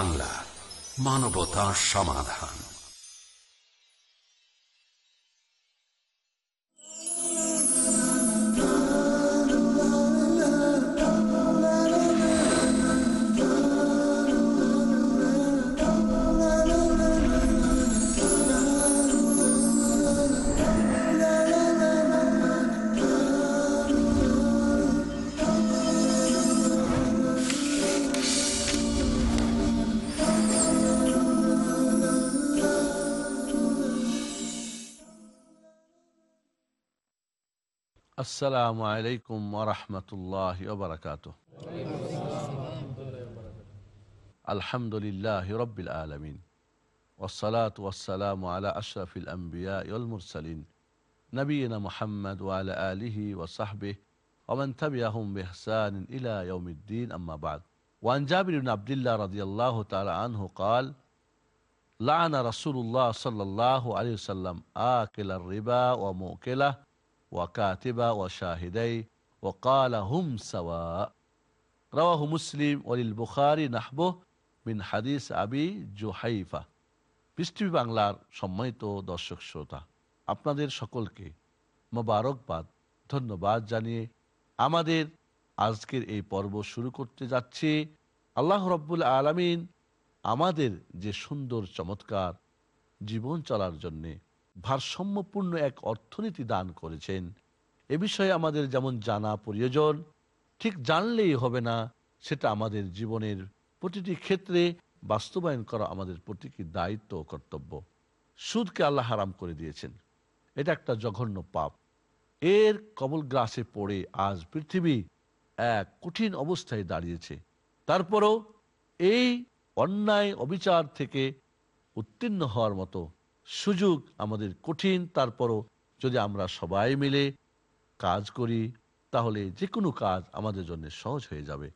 বাংলা মানবতা সমাধান। السلام عليكم ورحمة الله وبركاته. الحمد لله رب العالمين. والصلاة والسلام على أشرف الأنبياء والمرسلين. نبينا محمد وعلى آله وصحبه ومن تبعهم بإحسان إلى يوم الدين أما بعد. وعن جابر بن عبد الله رضي الله تعالى عنه قال لعن رسول الله صلى الله عليه وسلم آكل الربا ومؤكله ওয়াকাতিবা ও শাহিদাই হুম সাওয়া। রাওয়াহু মুসলিম ওলিল বুখারি নাহবো বিন হাদিস আবি জোহাইফা। পৃথিবী বাংলার সম্মানিত দর্শক শ্রোতা, আপনাদের সকলকে মোবারকবাদ, ধন্যবাদ জানিয়ে আমাদের আজকের এই পর্ব শুরু করতে যাচ্ছি। আল্লাহ রব্বুল আলমিন আমাদের যে সুন্দর চমৎকার জীবন চলার জন্যে ভারসাম্যপূর্ণ এক অর্থনীতি দান করেছেন। এ বিষয়ে আমাদের যেমন জানা প্রয়োজন, ঠিক জানলেই হবে না, সেটা আমাদের জীবনের প্রতিটি ক্ষেত্রে বাস্তবায়ন করা আমাদের প্রতিটি দায়িত্ব ও কর্তব্য। সুদকে আল্লাহ হারাম করে দিয়েছেন। এটা একটা জঘন্য পাপ। এর কবল গ্রাসে পড়ে আজ পৃথিবী এক কঠিন অবস্থায় দাঁড়িয়েছে। তারপরও এই অন্যায় অবিচার থেকে উত্তীর্ণ হওয়ার মতো সুযোগ আমাদের কঠিন, তারপরও যদি আমরা সবাই মিলে কাজ করি, তাহলে যে কোনো কাজ আমাদের জন্য সহজ হয়ে যাবে।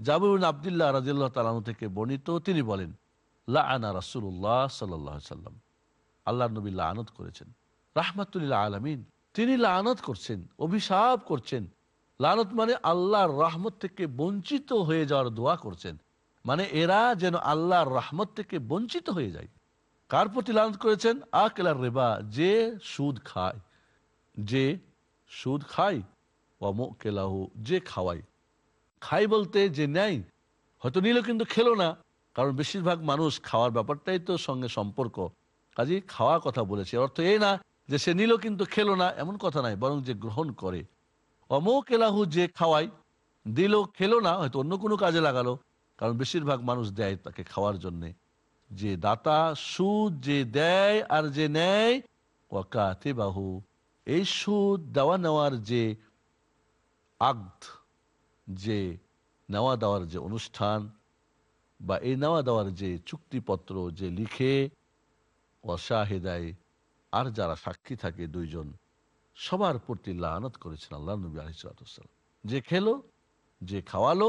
জাবরুন আবদুল্লাহ রাজিল্লাহ তালাম থেকে বর্ণিত, তিনি বলেন লা রাসুল্লাহ সাল্লাহ সাল্লাম আল্লাহ নবী লানত করেছেন। রাহমাতুল্লাহ আলমিন, তিনি লানত করছেন, অভিশাপ করছেন। লানত মানে আল্লাহর রহমত থেকে বঞ্চিত হয়ে যাওয়ার দোয়া করছেন। মানে এরা যেন আল্লাহর রহমত থেকে বঞ্চিত হয়ে যায়। কার প্রতি লানত করেছেন, আকেলার রেবা, যে সুদ খায়, যে সুদ খায় অমো কেলাহু যে খাওয়াই খাই বলতে যে নেয়, হয়তো নিল কিন্তু খেলো না, কারণ বেশিরভাগ মানুষ খাওয়ার ব্যাপারটাই তো সঙ্গে সম্পর্ক। কাজে খাওয়া কথা বলেছে অর্থ এই না যে সে নিল কিন্তু খেলো না, এমন কথা নাই বরং যে গ্রহণ করে। অমো কেলাহু যে খাওয়াই দিল খেলো না, হয়তো অন্য কোনো কাজে লাগালো, কারণ বেশিরভাগ মানুষ দেয় তাকে খাওয়ার জন্যে। যে দাতা সুদ যে দেয় আর যে নেয় ওয়াকাতে বাহু এই সুদ দেওয়া নেওয়ার যে আগ্ধ, যে নেওয়া দেওয়ার যে অনুষ্ঠান বা এই নেওয়া দেওয়ার যে চুক্তিপত্র যে লিখে, অশাহেদায় আর যারা সাক্ষী থাকে দুইজন, সবার প্রতি লানত করেছেন আল্লাহ নবী আলিসাল্লাম যে খেলো, যে খাওয়ালো,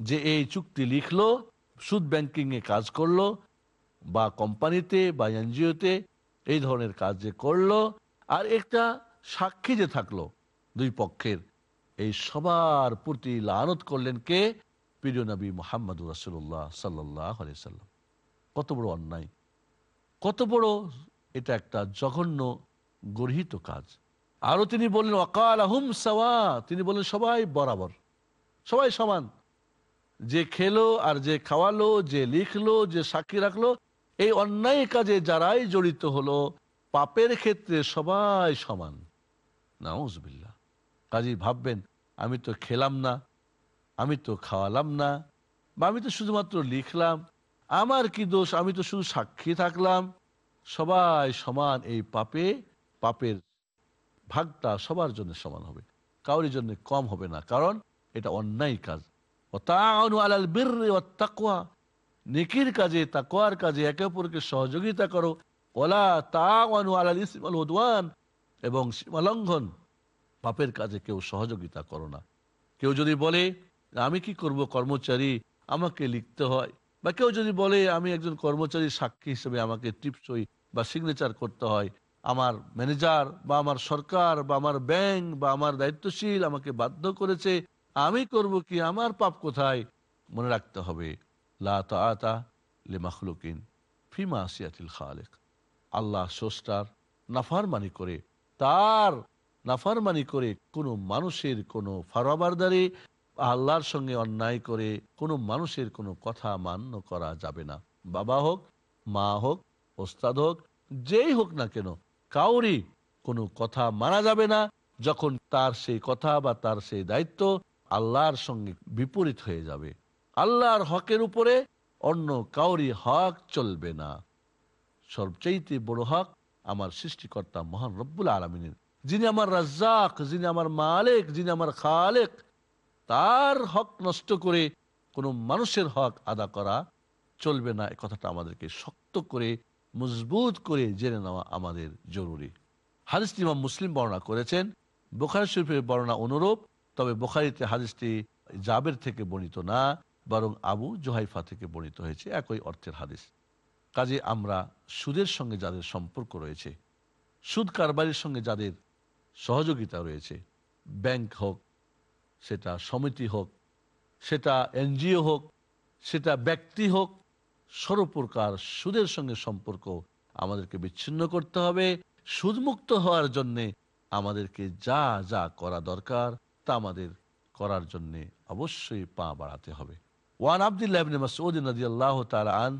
যে এই চুক্তি লিখলো, সুদ ব্যাংকিং এ কাজ করল বা কোম্পানিতে বা এনজিওতে এই ধরনের কাজ যে করল, আর একটা সাক্ষী যে থাকল দুই পক্ষের, এই সবার প্রতি লানত করলেন কে? প্রিয় নবী মোহাম্মদ রাসুল্লাহ সাল্লাহ সাল্লাম। কত বড় অন্যায়, কত বড় এটা একটা জঘন্য গর্হিত কাজ। আরও তিনি বললেন অকাল আহুম সাওয়া তিনি বললেন, সবাই বরাবর, সবাই সমান। যে খেলো আর যে খাওয়ালো, যে লিখলো, যে সাক্ষী রাখল এই অন্যায় কাজে যারাই জড়িত হলো, পাপের ক্ষেত্রে সবাই সমান। নাউজবিল্লা কাজী ভাববেন, আমি তো খেলাম না, আমি তো খাওয়ালাম না, বা আমি তো শুধুমাত্র লিখলাম, আমার কি দোষ, আমি তো শুধু সাক্ষী থাকলাম। সবাই সমান, এই পাপে, পাপের ভাগটা সবার জন্য সমান হবে। কাউরির জন্য কম হবে না, কারণ এটা অন্যায় কাজ। ও তা আলাল বীর তাকুয়া নেকির কাজে তাকোয়ার কাজে, একে অপরকে সহযোগিতা করো। ওলা তাওয়ানু আলাল ইসমাল উদওয়ান। এবং সীমালঙ্ঘন পাপের কাজে কেউ সহযোগিতা করো না। কেউ যদি বলে, আমি কি করব কর্মচারী? আমাকে লিখতে হয়। বা কেউ যদি বলে, আমি একজন কর্মচারী সাক্ষী হিসেবে আমাকে টিপসই বা সিগনেচার করতে হয়। আমার ম্যানেজার বা আমার সরকার বা আমার ব্যাংক বা আমার দায়িত্বশীল আমাকে বাধ্য করেছে, আমি করব কি? আমার পাপ কোথায়? মনে রাখতে হবে। লা লে মাখলুকিন ফিমা আসিয়াতিল খালেক। আল্লাহ নাফারমানি করে, তার নাফারমানি করে কোনো মানুষের কোনো ফারাবারদারি আল্লাহর সঙ্গে অন্যায় করে কোনো মানুষের কোনো কথা মান্য করা যাবে না। বাবা হোক, মা হোক, ওস্তাদ হোক, যেই হোক না কেন কাউরি কোনো কথা মানা যাবে না, যখন তার সেই কথা বা তার সেই দায়িত্ব আল্লাহর সঙ্গে বিপরীত হয়ে যাবে। আল্লাহর হকের উপরে অন্য কাউরি হক চলবে না। সবচাইতে বড় হক আমার সৃষ্টিকর্তা মহান রব্বুল আলমিনের। যিনি আমার রাজ্জাক, যিনি আমার মালেক, যিনি আমার খালেক, তার হক নষ্ট করে কোনো মানুষের হক আদা করা চলবে না। এ কথাটা আমাদেরকে শক্ত করে, মজবুত করে জেনে নেওয়া আমাদের জরুরি। হাদিসটি ইমাম মুসলিম বর্ণনা করেছেন। বোখারি শরীফের বর্ণনা অনুরূপ, তবে বোখারিতে হাদিসটি জাবের থেকে বর্ণিত না। বরং আবু জোহাইফা থেকে বর্ণিত হয়েছে একই অর্থের হাদিস। কাজে আমরা সুদের সঙ্গে যাদের সম্পর্ক রয়েছে, সুদ কারবারির সঙ্গে যাদের সহযোগিতা রয়েছে, ব্যাংক হোক, সেটা সমিতি হোক, সেটা এনজিও হোক, সেটা ব্যক্তি হোক, সর্বপ্রকার সুদের সঙ্গে সম্পর্ক আমাদেরকে বিচ্ছিন্ন করতে হবে। সুদমুক্ত হওয়ার জন্যে আমাদেরকে যা যা করা দরকার তা আমাদের করার জন্যে অবশ্যই পা বাড়াতে হবে। ওয়ান আবদুল্লাহ ইবনে মাসউদ রাদিয়াল্লাহু তাআলা আন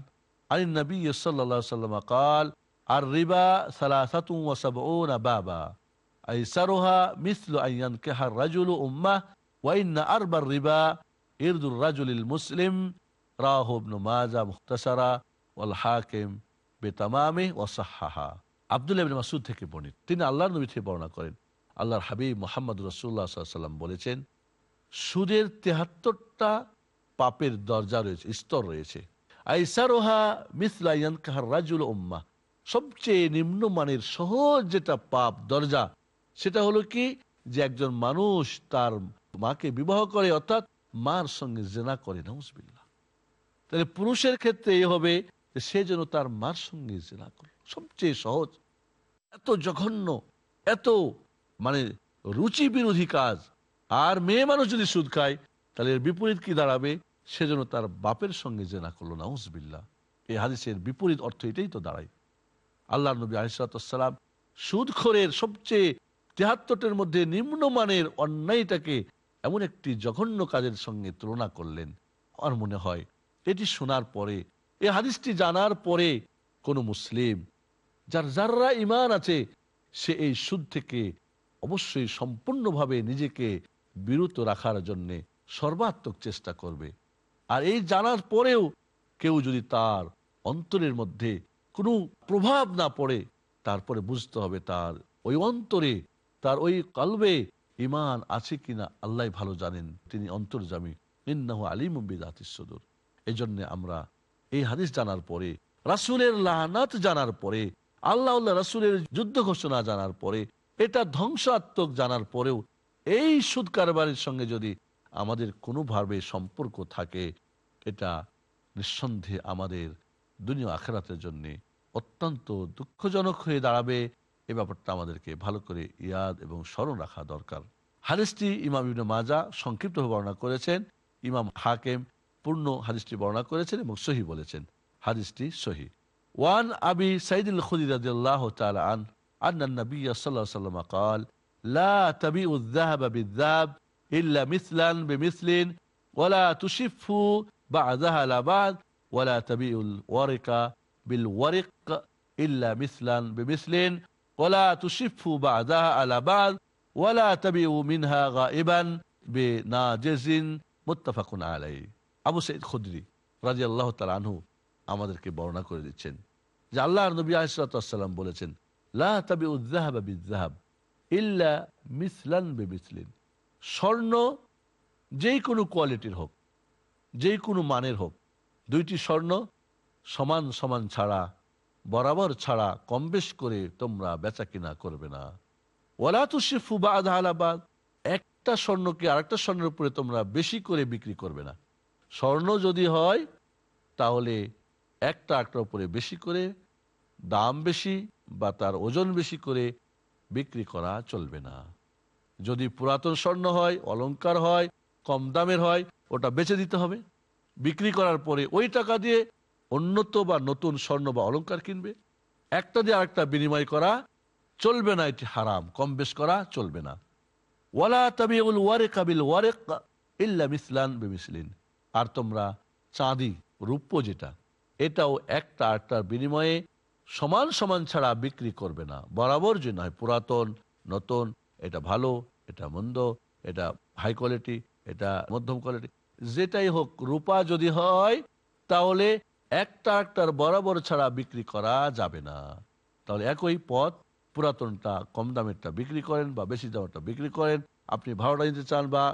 عن النبي صلى الله عليه وسلم قال الربا ثلاثة وسبعون بابا أيسرها مثل أن ينكح الرجل أمه وإن أربى الربا إرد الرجل المسلم راه ابن ماجه مختصرا والحاكم বেতামামে ওয়াসাহা আবদুল্লাহ ইবনে মাসুদ থেকে বর্ণিত তিনি আল্লাহর নবী থেকে বর্ণনা করেন আল্লাহর হাবিব মোহাম্মদ রসুল্লাহ সাল্লাম বলেছেন সুদের তেহাত্তরটা পাপের দরজা রয়েছে, স্তর রয়েছে। আইসারোহা মিসলাইয়ান কাহার রাজুল সবচেয়ে নিম্নমানের সহজ যেটা পাপ দরজা, সেটা হলো কি? যে একজন মানুষ তার মাকে বিবাহ করে, অর্থাৎ মার সঙ্গে জেনা করে নাউজবিল্লা তাহলে পুরুষের ক্ষেত্রে এই হবে সে যেন তার মার সঙ্গে জেনা করে। সবচেয়ে সহজ, এত জঘন্য, এত মানে রুচি বিরোধী কাজ। আর মেয়ে মানুষ যদি সুদ খায় তাহলে এর বিপরীত কি দাঁড়াবে? সেজন্য তার বাপের সঙ্গে জেনা করল নাউজবিল্লা এই হাদিসের বিপরীত অর্থ এটাই তো দাঁড়ায়। আল্লাহ নবী আলিসাল্লাম সুদখোরের সবচেয়ে তেহাত্তরটের মধ্যে নিম্নমানের অন্যায়টাকে এমন একটি জঘন্য কাজের সঙ্গে তুলনা করলেন। আমার মনে হয় এটি শোনার পরে এই হাদিসটি জানার পরে কোনো মুসলিম যার যাররা ইমান আছে, সে এই সুদ থেকে অবশ্যই সম্পূর্ণভাবে নিজেকে বিরত রাখার জন্যে সর্বাত্মক চেষ্টা করবে। আর এই জানার পরেও কেউ যদি তার অন্তরের মধ্যে কোনো প্রভাব না পড়ে, তারপরে বুঝতে হবে তার ওই অন্তরে, তার ওই কলবে ইমান আছে কিনা আল্লাহ ভালো জানেন। তিনি অন্তর্জামী। ইন্নাহু আলিম বিদাতিসদুর এই জন্য আমরা এই হাদিস জানার পরে, রাসুলের লাহানাত জানার পরে আল্লাহ রাসুলের যুদ্ধ ঘোষণা জানার পরে, এটা ধ্বংসাত্মক জানার পরেও এই সুদ কারবারের সঙ্গে যদি আমাদের কোনোভাবে সম্পর্ক থাকে এটা নিঃসন্দেহে আমাদের দুনিয়া আখেরাতের জন্য অত্যন্ত দুঃখজনক হয়ে দাঁড়াবে এ ব্যাপারটা আমাদেরকে ভালো করে ইয়াদ এবং স্মরণ রাখা দরকার হাদিসটি ইমাম ইবনে মাজা সংক্ষিপ্ত বর্ণনা করেছেন ইমাম হাকেম পূর্ণ হাদিসটি বর্ণনা করেছেন এবং সহি বলেছেন হাদিসটি সহি ওয়ান আবি সাইদুল খুদি রাদিয়াল্লাহু তাআলা আন أن النبي صلى الله عليه وسلم قال لا تبيع الذهب بالذهب إلا مثلا بمثل ولا تشفوا بعضها على بعض ولا تبيع الورق بالورق إلا مثلا بمثل ولا تشفوا بعضها على بعض ولا تبيعوا منها غائبا بناجز متفق عليه আবু সঈদ খুদরি রাজি আল্লাহ আনহু আমাদেরকে বর্ণনা করে দিচ্ছেন যে আল্লাহ নবী আসালাম বলেছেন লা তাবি উদ্দাহাব বিদ্দাহাব ইল্লা মিসলান বেমিসলিন স্বর্ণ, যেই কোনো কোয়ালিটির হোক, যেই কোনো মানের হোক, দুইটি স্বর্ণ সমান সমান ছাড়া, বরাবর ছাড়া কম বেশ করে তোমরা বেচা কিনা করবে না। ওলা তুষি ফুবা আধালাবাদ একটা স্বর্ণকে আরেকটা স্বর্ণের উপরে তোমরা বেশি করে বিক্রি করবে না। স্বর্ণ যদি হয়, তাহলে একটা একটার উপরে বেশি করে, দাম বেশি বা তার ওজন বেশি করে বিক্রি করা চলবে না। যদি পুরাতন স্বর্ণ হয়, অলংকার হয়, কম দামের হয়, ওটা বেচে দিতে হবে। বিক্রি করার পরে ওই টাকা দিয়ে উন্নত বা নতুন স্বর্ণ বা অলংকার কিনবে। একটা দিয়ে আরেকটা বিনিময় করা চলবে না, এটি হারাম। কম বেশ করা চলবে না। ওয়ালা তাবিউল ওয়ারেক আবিল ওয়ারেক ইল্লা মিসলান বিমিসলিন। আর তোমরা চাঁদি, রূপ্য যেটা, এটাও একটা আটটার বিনিময়ে সমান সমান ছাড়া বিক্রি করবে না। বরাবর যে নয়, পুরাতন, নতুন, এটা ভালো এটা মন্দ, এটা হাই কোয়ালিটি এটা মধ্যম কোয়ালিটি যেটাই হোক, রূপা যদি হয়, তাহলে একটা একটার বরাবর ছাড়া বিক্রি করা যাবে না। তাহলে একই পথ, পুরাতনটা কম দামেরটা বিক্রি করেন বা বেশি দামেরটা বিক্রি করেন, আপনি ভাড়াটা নিতে চান বা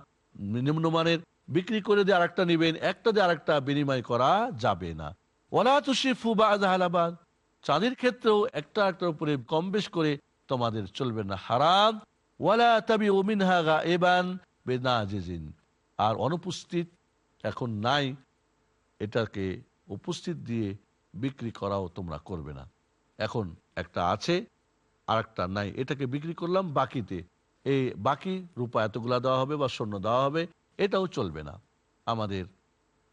নিম্নমানের বিক্রি করে দিয়ে আরেকটা নেবেন, একটা দিয়ে আরেকটা বিনিময় করা যাবে না। ওলা বা আজাহালাবাদ চাঁদির ক্ষেত্রেও একটা একটার উপরে কম বেশ করে তোমাদের চলবে না। হারাম ওয়ালা এবান আর অনুপস্থিত এখন নাই, এটাকে উপস্থিত দিয়ে বিক্রি করাও তোমরা করবে না। এখন একটা আছে আর একটা নাই, এটাকে বিক্রি করলাম বাকিতে। এই বাকি রূপা এতগুলা দেওয়া হবে বা স্বর্ণ দেওয়া হবে, এটাও চলবে না। আমাদের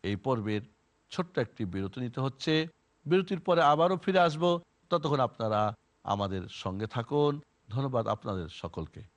এই পর্বের ছোট্ট একটি বিরতি নিতে হচ্ছে। বিরতির পরে আবারও ফিরে আসব। ততক্ষণ আপনারা আমাদের সঙ্গে থাকুন। ধন্যবাদ আপনাদের সকলকে।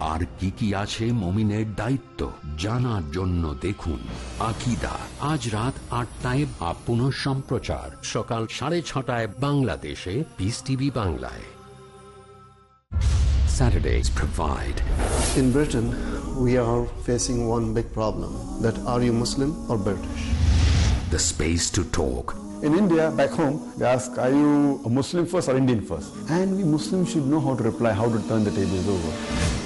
আর কি কি আছে মমিনের দায়িত্ব জানার জন্য দেখুন আকিদা আজ রাত আটটায় বা পুনঃ সম্প্রচার সকাল সাড়ে ছটায় বাংলাদেশে পিস টিভি বাংলায় Saturdays provide In Britain, we are facing one big problem that are you Muslim or British? the space to talk In India, back home, they ask, are you a Muslim first or Indian first? And we Muslims should know how to reply, how to turn the tables over.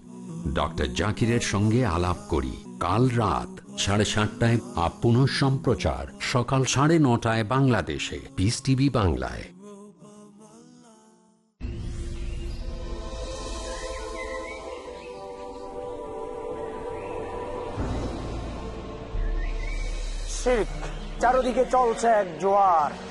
Doctor জাকিরের সঙ্গে আলাপ করি। কাল রাত সাড়ে সাতটায় আপন সম্প্রচার সকাল সাড়ে নটায় বাংলাদেশে। পিস টিভি বাংলায়। চারদিকে চলছে এক জোয়ার।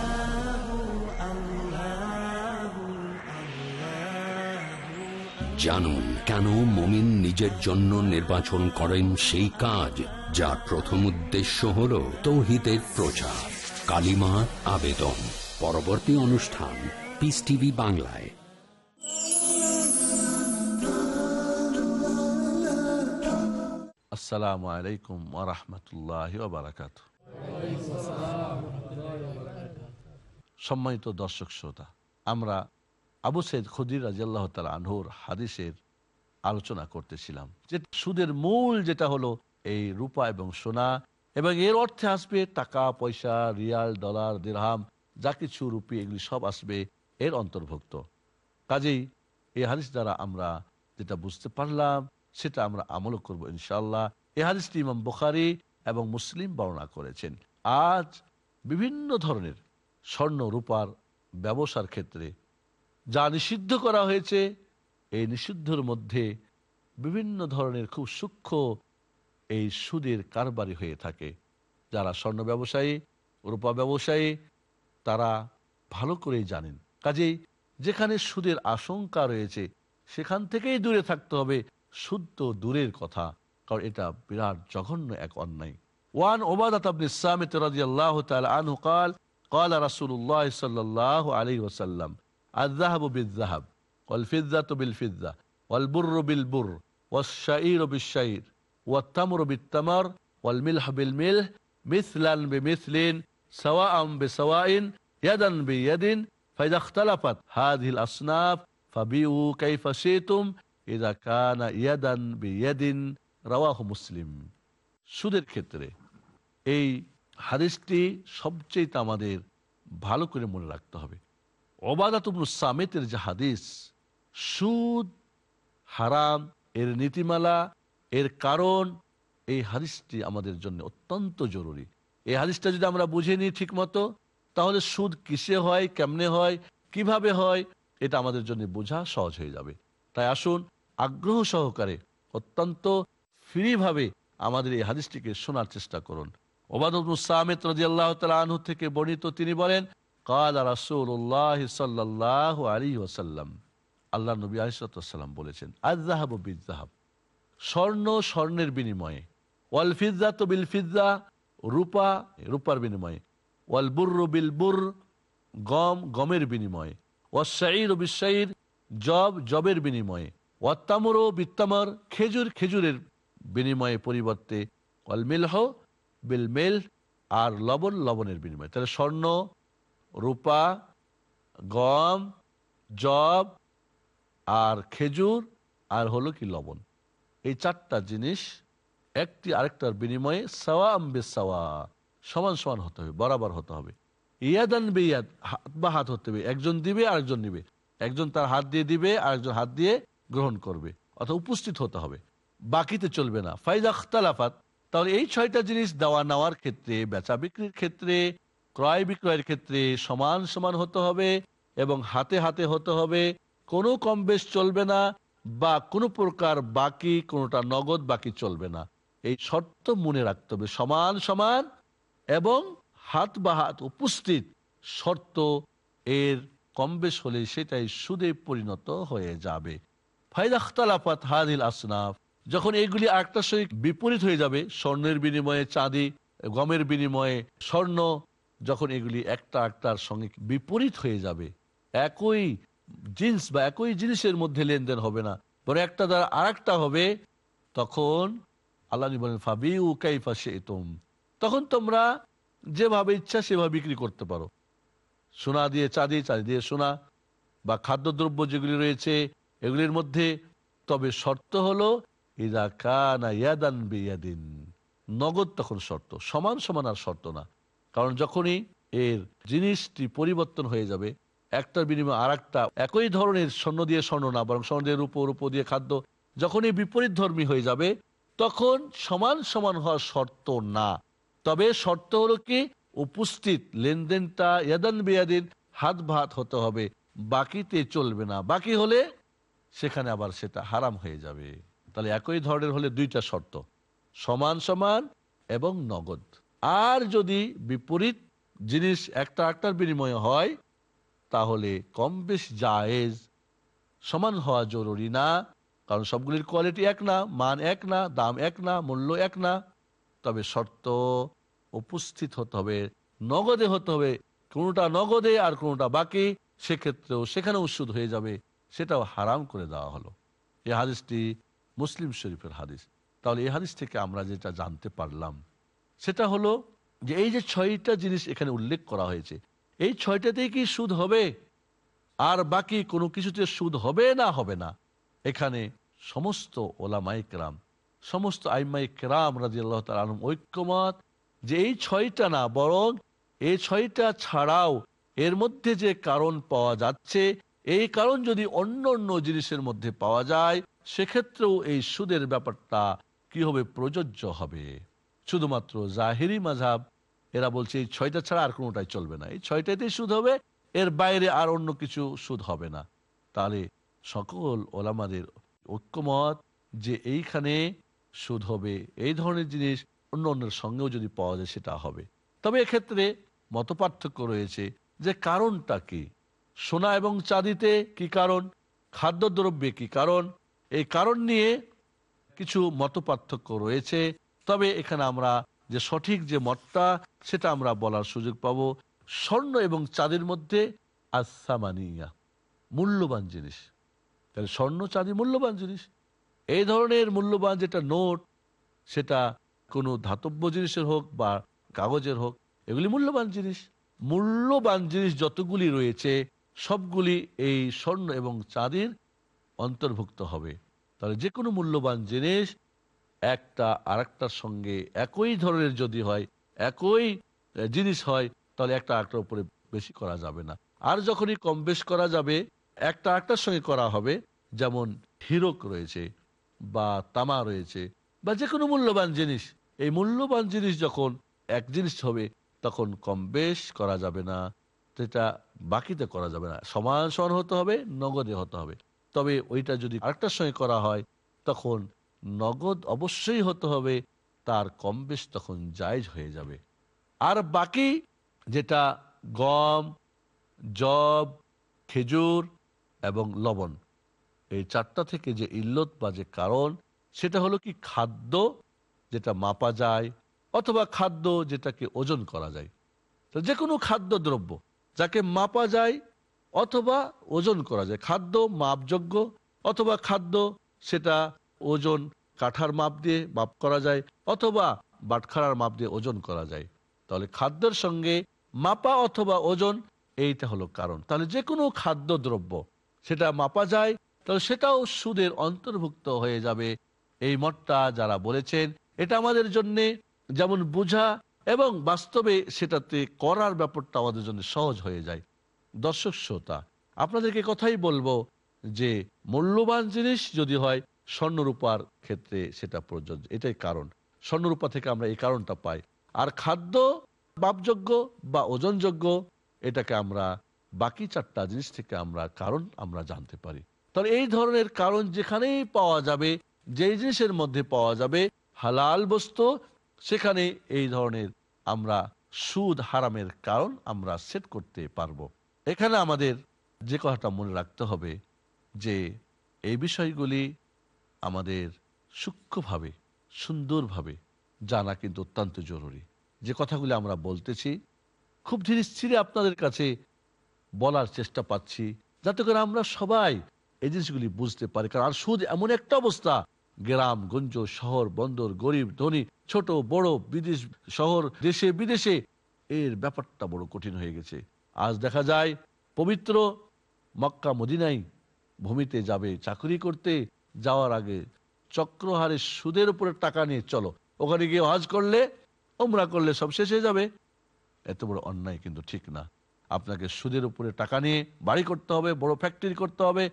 জানুন কেন মমিন নিজের জন্য নির্বাচন করেন সেই কাজ যার প্রথম উদ্দেশ্য হল তৌহিদের প্রচার। কালিমার আবেদন। পরবর্তী অনুষ্ঠান পিস টিভি বাংলায়। আসসালামু আলাইকুম ওরহমতুল্লাহ বারাকাত সম্মানিত দর্শক, শ্রোতা, আমরা আবু সৈদ খুদির রাজিয়াল্লাহ তাল আনহুর হাদিসের আলোচনা করতেছিলাম, যে সুদের মূল যেটা হলো এই রূপা এবং সোনা, এবং এর অর্থে আসবে টাকা, পয়সা, রিয়াল, ডলার, দিরহাম, যা কিছু রুপি, এগুলি সব আসবে এর অন্তর্ভুক্ত। কাজেই এই হাদিস দ্বারা আমরা যেটা বুঝতে পারলাম, সেটা আমরা আমল করব ইনশাল্লাহ এই হাদিসটি ইমাম বুখারি এবং মুসলিম বর্ণনা করেছেন। আজ বিভিন্ন ধরনের স্বর্ণ রূপার ব্যবসার ক্ষেত্রে যা নিষিদ্ধ করা হয়েছে এই নিষিদ্ধর মধ্যে বিভিন্ন ধরনের খুব সূক্ষ্ম এই সুদের কারবারি হয়ে থাকে যারা স্বর্ণ ব্যবসায়ী রূপা ব্যবসায়ী তারা ভালো করেই জানেন কাজেই যেখানে সুদের আশঙ্কা রয়েছে সেখান থেকেই দূরে থাকতে হবে সুদ তো দূরের কথা কারণ এটা বিরাট জঘন্য এক অন্যায় ওয়ান ওবাদাত আবনে সামিত রাদিয়াল্লাহু তাআলা আনহু قال قال رسول الله صلى الله عليه وسلم الذهب بالذهب والفضة بالفضة والبر بالبر والشعير بالشعير والتمر بالتمر والملح بالملح مثلا بمثل سواء بسواء يدا بيد فإذا اختلفت هذه الأصناف فبيعوا كيف شئتم إذا كان يدا بيد رواه مسلم সুদের ক্ষেত্রে এই হাদিসটি সবচেয়ে আমাদের ভালো করে মনে রাখতে হবে ওবাদাতুবনুল সামেতের যে হাদিস, সুদ হারাম, এর নীতিমালা, এর কারণ, এই হাদিসটি আমাদের জন্য অত্যন্ত জরুরি। এই হাদিসটা যদি আমরা বুঝে নিই ঠিক মতো তাহলে সুদ কিসে হয়, কেমনে হয়, কীভাবে হয়, এটা আমাদের জন্য বোঝা সহজ হয়ে যাবে। তাই আসুন, আগ্রহ সহকারে, অত্যন্ত ফ্রিভাবে আমাদের এই হাদিসটিকে শোনার চেষ্টা করুন। ওবাদুসামেত রাজিয়াল্লাহ তালা আনহু থেকে বর্ণিত তিনি বলেন আল্লাহ নবী আলিসাল্লাম বলেছেন স্বর্ণ স্বর্ণের বিনিময়ে। ওয়াল ফিজা তো বিল ফিজা রূপা, রূপার বিনিময়ে। ওয়াল বুর বিল বুর গম, গমের বিনিময়ে। ওয়াশাইর ও বিশ্বাইর জব, জবের বিনিময়ে। ওয়াত্তামর ও বিত্তামর। খেজুর, খেজুরের বিনিময়ে পরিবর্তে। ওয়াল মিলহ বিল আর লবণ, লবণের বিনিময়ে। তাহলে স্বর্ণ রূপা, গম জব আর খেজুর আর হলো কি লবণ। এই চারটা জিনিস একটি আরেকটার বিনিময়ে সাওয়া আম্বে সাওয়া সমান সমান হতে হবে, বরাবর হতে হবে। ইয়াদান বেয়াদ হাত বা হাত হতে হবে। একজন দিবে, আরেকজন নিবে। একজন তার হাত দিয়ে দিবে, আরেকজন হাত দিয়ে গ্রহণ করবে, অর্থাৎ উপস্থিত হতে হবে। বাকিতে চলবে না। ফাইজ আখতালাফাত তাহলে এই ছয়টা জিনিস দেওয়া নেওয়ার ক্ষেত্রে, বেচা বিক্রির ক্ষেত্রে ক্রয় বিক্রয়ের ক্ষেত্রে সমান সমান হতে হবে এবং হাতে হাতে হতে হবে। কোনো কম বেশ চলবে না বা কোনো প্রকার বাকি কোনোটা নগদ বাকি চলবে না। এই শর্ত মনে রাখতে হবে। সমান সমান এবং হাত বা হাত উপস্থিত শর্ত এর কম বেশ হলে সেটাই সুদে পরিণত হয়ে যাবে। ফাইদাখতালাফাত হাদিল আসনাফ। যখন এগুলি আরেকটার সঙ্গে বিপরীত হয়ে যাবে, স্বর্ণের বিনিময়ে চাঁদি, গমের বিনিময়ে স্বর্ণ যখন এগুলি একটা একটার সঙ্গে বিপরীত হয়ে যাবে, একই জিন্স বা একই জিনিসের মধ্যে লেনদেন হবে না পরে একটা দ্বারা আর হবে, তখন আল্লাহ বলেন ফাবি উ কাইফা তুম তখন তোমরা যেভাবে ইচ্ছা সেভাবে বিক্রি করতে পারো। সোনা দিয়ে চাঁদি চাঁদি দিয়ে সোনা বা খাদ্যদ্রব্য যেগুলি রয়েছে, এগুলির মধ্যে তবে শর্ত হলো, ইদা কানা ইয়াদান বিয়াদিন। নগদ তখন শর্ত, সমান সমান আর শর্ত না। কারণ যখনই এর জিনিসটি পরিবর্তন হয়ে যাবে, একটার বিনিময়ে আর একই ধরনের স্বর্ণ দিয়ে স্বর্ণ না, বরং স্বর্ণ দিয়ে রূপ রূপ দিয়ে খাদ্য যখনই বিপরীত ধর্মী হয়ে যাবে, তখন সমান সমান হওয়ার শর্ত না। তবে শর্ত হলো কি? উপস্থিত লেনদেনটা ইয়াদান বেয়াদিন হাত ভাত হতে হবে, বাকিতে চলবে না। বাকি হলে সেখানে আবার সেটা হারাম হয়ে যাবে। তাহলে একই ধরনের হলে দুইটা শর্ত, সমান সমান এবং নগদ। আর যদি বিপরীত জিনিস একটা একটার বিনিময়ে হয়, তাহলে কম বেশ জায়েজ। সমান হওয়া জরুরি না, কারণ সবগুলির কোয়ালিটি এক না, মান এক না, দাম এক না, মূল্য এক না। তবে শর্ত, উপস্থিত হতে হবে, নগদে হতে হবে। কোনোটা নগদে আর কোনোটা বাকি, সেক্ষেত্রেও সেখানেও সুদ হয়ে যাবে। সেটাও হারাম করে দেওয়া হলো। এই হাদিসটি মুসলিম শরীফের হাদিস। তাহলে এই হাদিস থেকে আমরা যেটা জানতে পারলাম সেটা হলো যে এই যে ছয়টা জিনিস এখানে উল্লেখ করা হয়েছে, এই ছয়টাতেই কি সুদ হবে? আর বাকি কোনো কিছুতে সুদ হবে না হবে না? এখানে সমস্ত ওলামাই কেরাম, সমস্ত আইমাই কেরাম রাজি আল্লাহ তালম ঐক্যমত যে এই ছয়টা না, বরং এই ছয়টা ছাড়াও এর মধ্যে যে কারণ পাওয়া যাচ্ছে, এই কারণ যদি অন্য অন্য জিনিসের মধ্যে পাওয়া যায়, সেক্ষেত্রেও এই সুদের ব্যাপারটা কি হবে? প্রযোজ্য হবে। শুধুমাত্র জাহেরি মাঝাব এরা বলছে এই ছয়টা ছাড়া আর কোনোটাই চলবে না। এই ছয়টাতেই সুদ হবে, এর বাইরে আর অন্য কিছু সুদ হবে না। তাহলে সকল ওলামাদের ঐক্যমত যে এইখানে সুদ হবে, এই ধরনের জিনিস অন্য অন্যের সঙ্গেও যদি পাওয়া যায় সেটা হবে। তবে এক্ষেত্রে মতপার্থক্য রয়েছে যে কারণটা কি? সোনা এবং চাঁদিতে কি কারণ? খাদ্যদ্রব্যে কি কারণ? এই কারণ নিয়ে কিছু মতপার্থক্য রয়েছে। তবে এখানে আমরা যে সঠিক যে মতটা, সেটা আমরা বলার সুযোগ পাবো। স্বর্ণ এবং চাঁদের মধ্যে আসামানিয়া, মূল্যবান জিনিস। তাহলে স্বর্ণ, চাঁদি মূল্যবান জিনিস। এই ধরনের মূল্যবান যেটা নোট, সেটা কোনো ধাতব্য জিনিসের হোক বা কাগজের হোক, এগুলি মূল্যবান জিনিস। মূল্যবান জিনিস যতগুলি রয়েছে, সবগুলি এই স্বর্ণ এবং চাঁদির অন্তর্ভুক্ত হবে। তাহলে যে কোনো মূল্যবান জিনিস একটা, আরেকটার সঙ্গে একই ধরনের যদি হয়, একই জিনিস হয়, তাহলে একটা আরেকটার উপরে বেশি করা যাবে না। আর যখনই কম বেশ করা যাবে, একটা আরেকটার সঙ্গে করা হবে, যেমন হিরক রয়েছে বা তামা রয়েছে বা যে কোনো মূল্যবান জিনিস। এই মূল্যবান জিনিস যখন এক জিনিস হবে, তখন কম বেশ করা যাবে না, সেটা বাকিতে করা যাবে না। সমান সমান হতে হবে, নগদে হতে হবে। তবে ওইটা যদি আরেকটার সঙ্গে করা হয়, তখন নগদ অবশ্যই হতে হবে, তার কম বেশ তখন জায়জ হয়ে যাবে। আর বাকি যেটা গম জব খেজুর এবং লবণ, এই চারটা থেকে যে ইল্লত বা যে কারণ, সেটা হলো কি খাদ্য যেটা মাপা যায় অথবা খাদ্য যেটাকে ওজন করা যায়। তো যে কোনো খাদ্য দ্রব্য যাকে মাপা যায় অথবা ওজন করা যায়, খাদ্য মাপযোগ্য অথবা খাদ্য সেটা ওজন কাঠার মাপ দিয়ে মাপ করা যায় অথবা বাটখারার মাপ দিয়ে ওজন করা যায়। তাহলে খাদ্যের সঙ্গে মাপা অথবা ওজন, এইটা হলো কারণ। তাহলে যে কোনো খাদ্য দ্রব্য সেটা মাপা যায়, তাহলে সেটাও সুদের অন্তর্ভুক্ত হয়ে যাবে। এই মতটা যারা বলেছেন, এটা আমাদের জন্য যেমন বোঝা এবং বাস্তবে সেটাতে করার ব্যাপারটা আমাদের জন্য সহজ হয়ে যায়। দর্শক শ্রোতা, আপনাদেরকে কথাই বলব যে, মূল্যবান জিনিস যদি হয় স্বর্ণরূপার ক্ষেত্রে সেটা প্রযোজ্য, এটাই কারণ। স্বর্ণরূপা থেকে আমরা এই কারণটা পাই। আর খাদ্য মাপযোগ্য বা ওজনযোগ্য, এটাকে আমরা, বাকি চারটা জিনিস থেকে আমরা কারণ আমরা জানতে পারি। তাহলে এই ধরনের কারণ যেখানেই পাওয়া যাবে, যেই জিনিসের মধ্যে পাওয়া যাবে, হালাল বস্তু, সেখানে এই ধরনের আমরা সুদ হারামের কারণ আমরা সেট করতে পারব। এখানে আমাদের যে কথাটা মনে রাখতে হবে যে, এই বিষয়গুলি আমাদের সূক্ষ্মভাবে, সুন্দরভাবে জানা কিন্তু অত্যন্ত জরুরি। যে কথাগুলি আমরা বলতেছি, খুব ধীরে স্থিরে আপনাদের কাছে বলার চেষ্টা পাচ্ছি, যাতে করে আমরা সবাই এই জিনিসগুলি বুঝতে পারি। কারণ আর সুদ এমন একটা অবস্থা, গ্রাম, গঞ্জ, শহর, বন্দর, গরিব, ধনী, ছোট, বড়, বিদেশ, শহর, দেশে, বিদেশে এর ব্যাপারটা বড় কঠিন হয়ে গেছে। আজ দেখা যায়, পবিত্র মক্কা মদিনাই ভূমিতে যাবে চাকরি করতে যাওয়ার আগে চক্রহারে সুদের উপরে টাকা নিয়ে চলো। ওখানে গিয়ে হজ করলে ওমরা করলে সব শেষ হয়ে যাবে। এত বড় অন্যায় কিন্তু ঠিক না। আপনাকে সুদের উপরে টাকা নিয়ে বাড়ি করতে হবে, বড় ফ্যাক্টরি করতে হবে,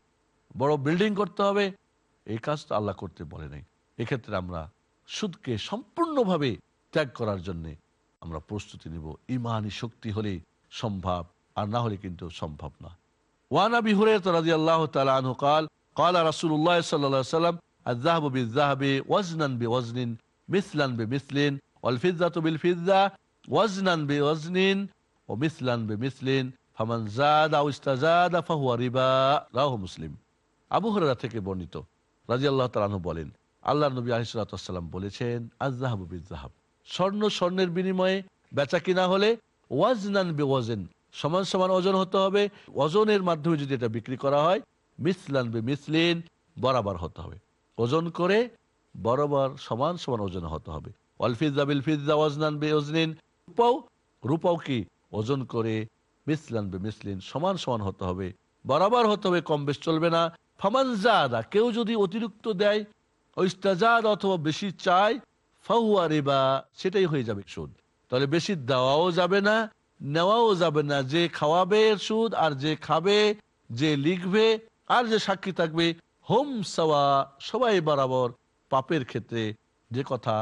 বড় বিল্ডিং করতে হবে। এই কাজ তো আল্লাহ করতে বলে নাই। এক্ষেত্রে আমরা সুদকে সম্পূর্ণভাবে ত্যাগ করার জন্য আমরা প্রস্তুতি নিব। ইমানি শক্তি হলে সম্ভব, আর না হলে কিন্তু সম্ভব না। ওয়ান আবি তো রাজি আল্লাহ তালা আনহকাল قال رسول الله صلى الله عليه وسلم الذهب بالذهب وزنا بوزن مثلا بمثل والفضة بالفضة وزنا بوزن ومثلا بمثل فمن زاد أو استزاد فهو ربا রাহু মুসলিম আবু হুরায়রা থেকে বর্ণিত রাদিয়াল্লাহু তাআলা আনহু বলেন আল্লাহ নবী আলাইহিসসালাম বলেছেন আয-যাহাবু বিয-যাহাব স্বর্ণ স্বর্ণের বিনিময়ে বেচা কিনা হলে ওয়াজনান বিওয়াজেন সমান সমান ওজন হতে হবে ওজনের মাধ্যমে যদি এটা বিক্রি করা হয় মিসলান বে মিসলিন বরাবর হতে হবে। ওজন করে বরাবর সমান সমান ওজন হতে হবে। অলফিজা বিল ফিজা ওয়াজনান বে ওজনিন রূপাও রূপাও কি? ওজন করে মিসলান বে মিসলিন সমান সমান হতে হবে। বরাবর হতে হবে, কম বেশ চলবে না। ফামান জাদা, কেউ যদি অতিরিক্ত দেয় ওইস্তাজাদ অথবা বেশি চায়, ফাহুয়া রিবা, সেটাই হয়ে যাবে সুদ। তাহলে বেশি দেওয়াও যাবে না, নেওয়াও যাবে না। যে খাওয়াবে সুদ আর যে খাবে, যে লিখবে আর যে সাক্ষী থাকবে, হোম সাওয়া সবাই বরাবর পাপের ক্ষেত্রে যে কথা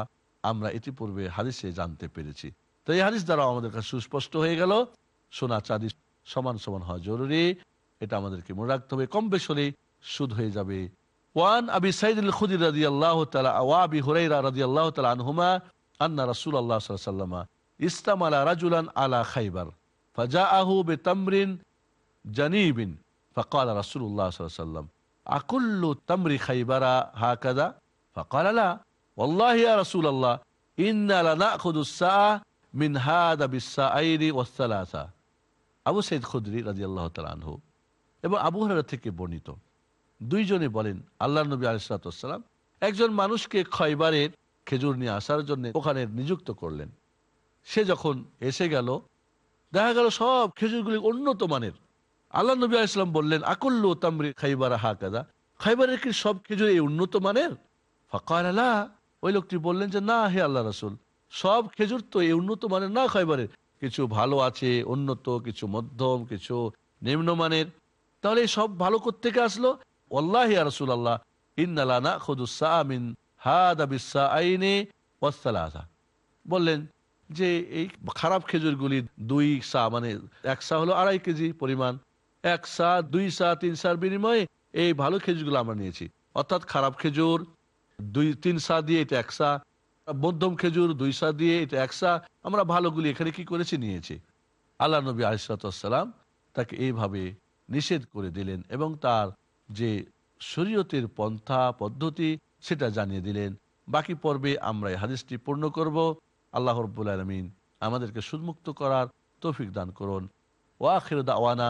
আমরা ইতিপূর্বে হারিসে জানতে পেরেছি। তো এই হাদিস দ্বারা আমাদের কাছে সুস্পষ্ট হয়ে গেল। সোনা চাঁদি সমান সমান হওয়া জরুরি। এটা আমাদেরকে মনে রাখতে হবে। কম বেশ হলে সুদ হয়ে যাবে। ওয়ান আবি সাইদ খুদির রাজি আল্লাহ তালা ওয়া আবি হুরাইরা রাজি আল্লাহ তালা আনহুমা আন্না রাসুল আল্লাহ সাল্লামা ইসলাম আলা রাজুলান আলা খাইবার ফাজা আহু বে তামরিন জানিবিন। ফকাল রসুল্লাহ সাল্লাম আকুল্লু তামরি খাইবারা হা কাদা ফকাল من আল্লাহ ইয়া রসুল আল্লাহ আবু সৈদ رضي الله আল্লাহ عنه এবং আবু হরার থেকে বর্ণিত। দুইজনে বলেন, আল্লাহ নবী আলিসালাম একজন মানুষকে খয়বারের খেজুর নিয়ে আসার জন্য ওখানে নিযুক্ত করলেন। সে যখন এসে গেল, দেখা গেল সব খেজুরগুলি উন্নত মানের। আল্লাহ নবী আলাইসালাম বললেন, আকল্লু তামরি খাইবার হা কাদা খাইবারের কি সব খেজুর এই উন্নত মানের? ফাঁকার আল্লাহ ওই লোকটি বললেন যে, না, হে আল্লাহ রসুল, সব খেজুর তো এই উন্নত মানের, না খাইবারের। কিছু ভালো আছে, উন্নত, কিছু মধ্যম, কিছু নিম্নমানের তাহলে এই সব ভালো থেকে আসলো? আল্লাহ রসুল আল্লাহ আইনে বললেন যে, এই খারাপ খেজুরগুলি দুই সা মানে এক সা হলো আড়াই কেজি পরিমাণ এক সা দুই সা তিন সার বিনিময়ে এই ভালো খেজুরগুলো আমরা নিয়েছি। অর্থাৎ খারাপ খেজুর, দুই, তিন সা দিয়ে এটা এক সা মধ্যম খেজুর, দুই সা দিয়ে এটা এক সা আমরা ভালোগুলি এখানে কি করেছি? নিয়েছি। আল্লাহ নবী আলিসাল্লাম তাকে এইভাবে নিষেধ করে দিলেন এবং তার যে শরীয়তের পন্থা, পদ্ধতি সেটা জানিয়ে দিলেন। বাকি পর্বে আমরা এই হাদিসটি পূর্ণ করব। আল্লাহ রব্বুল আলমিন আমাদেরকে সুদমুক্ত করার তৌফিক দান করুন। ওয়া ওয়াখির দাওয়ানা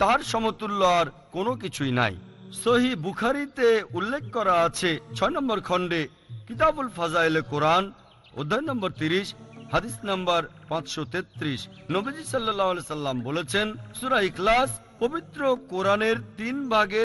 তার সমতুল্য আর কোনো কিছুই নাই। সহি বুখারিতে উল্লেখ করা আছে, ছয় নম্বর খণ্ডে, কিতাবুল ফাজাইল কোরআন, অধ্যায় নম্বর তিরিশ, হাদিস নম্বর পাঁচশো তেত্রিশ। নবীজি সাল্লাহ সাল্লাম বলেছেন, সুরা ইখলাস পবিত্র কোরআনের তিন ভাগে